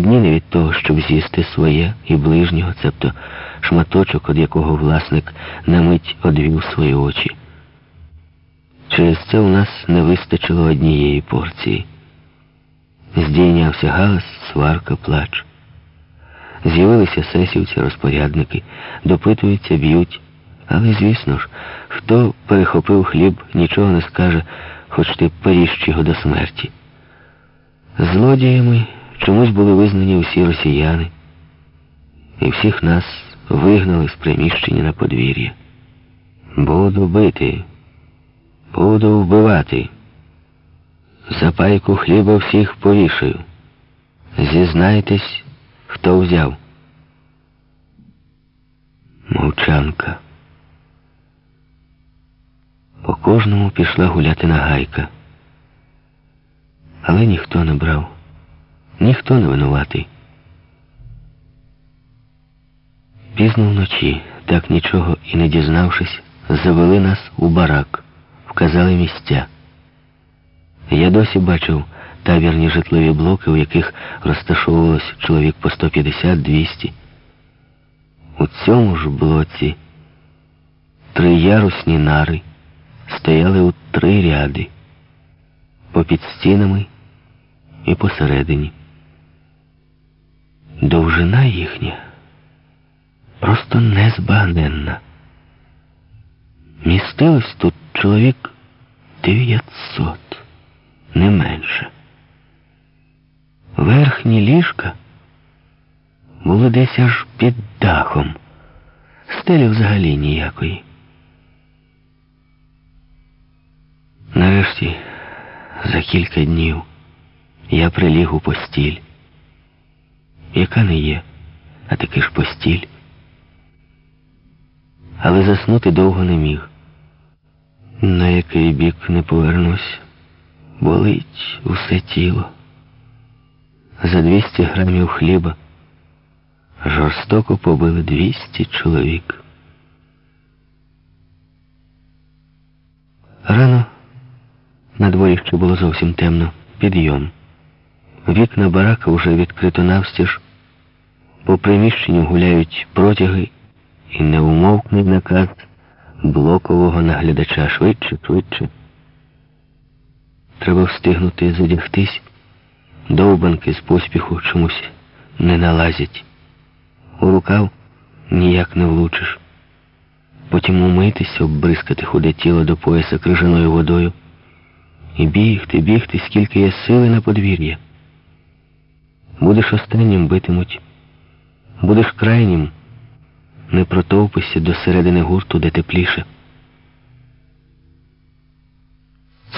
Одні не від того, щоб з'їсти своє і ближнього, цебто шматочок, від якого власник на мить одвів свої очі. Через це у нас не вистачило однієї порції. Здійнявся галас, сварка, плач. З'явилися сесівці, розпорядники, допитуються, б'ють. Але, звісно ж, хто перехопив хліб, нічого не скаже, хоч ти поріж його до смерті. Злодіями чомусь були визнані усі росіяни, і всіх нас вигнали з приміщення на подвір'я. Буду бити, буду вбивати. За пайку хліба всіх повішаю. Зізнайтесь, хто взяв. Мовчанка. По кожному пішла гуляти нагайка. Але ніхто не брав, ніхто не винуватий. Пізно вночі, так нічого і не дізнавшись, завели нас у барак, вказали місця. Я досі бачив табірні житлові блоки, у яких розташовувалось чоловік по 150-200. У цьому ж блоці три ярусні нари стояли у три ряди, попід стінами і посередині. Довжина їхня просто незбагненна. Містилось тут чоловік дев'ятсот, не менше. Верхні ліжка були десь аж під дахом, стелі взагалі ніякої. Нарешті, за кілька днів, я приліг у постіль, яка не є, а таки ж постіль. Але заснути довго не міг. На який бік не повернусь, болить усе тіло. За 200 грамів хліба жорстоко побили 200 чоловік. Рано на дворі ще було зовсім темно. Підйом. Вікна барака вже відкрито навстіж. По приміщенню гуляють протяги і неумовкний наказ блокового наглядача швидше, швидше. Треба встигнути задягтись. Довбанки з поспіху чомусь не налазять. У рукав ніяк не влучиш. Потім умитись, оббризкати худе тіло до пояса крижаною водою. І бігти, бігти, скільки є сили на подвір'я. Будеш останнім битимуть, будеш крайнім, не протовпися до середини гурту, де тепліше.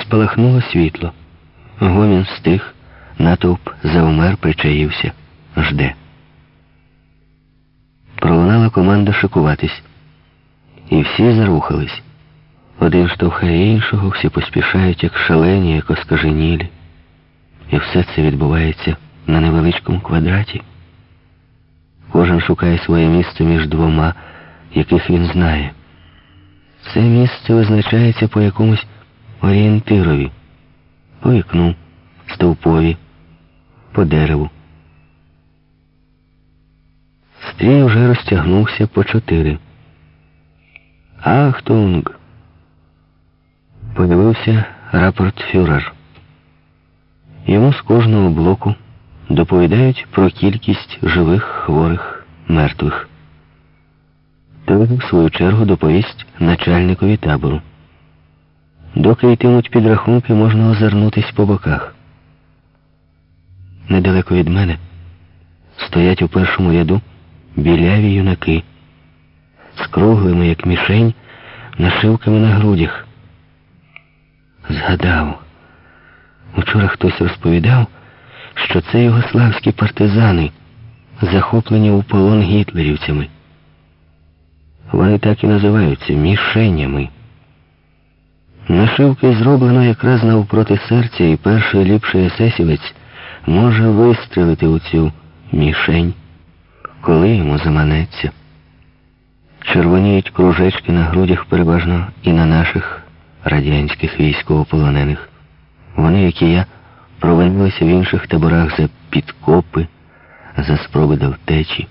Спалахнуло світло. Гомін стих, натовп завмер, причаївся, жде. Пролунала команда шикуватись, і всі зарухались. Один штовхає іншого, всі поспішають, як шалені, як оскаженілі. І все це відбувається на невеличкому квадраті. Кожен шукає своє місце між двома, яких він знає. Це місце визначається по якомусь орієнтирові, по вікну, стовпові, по дереву. Стрій вже розтягнувся по чотири. Ахтунг! Появився рапорт фюрер. Йому з кожного блоку доповідають про кількість живих, хворих, мертвих. Той, в свою чергу, доповість начальникові табору. Доки йтимуть підрахунки, можна озирнутись по боках. Недалеко від мене стоять у першому ряду біляві юнаки з круглими, як мішень, нашивками на грудях. Згадав, учора хтось розповідав, що це югославські партизани, захоплені у полон гітлерівцями. Вони так і називаються мішенями. Нашивки зроблено якраз навпроти серця, і перший ліпший есесівець може вистрелити у цю мішень, коли йому заманеться. Червоніють кружечки на грудях переважно і на наших радянських військовополонених. Вони, як і я, провинилися в інших таборах за підкопи, за спроби до втечі.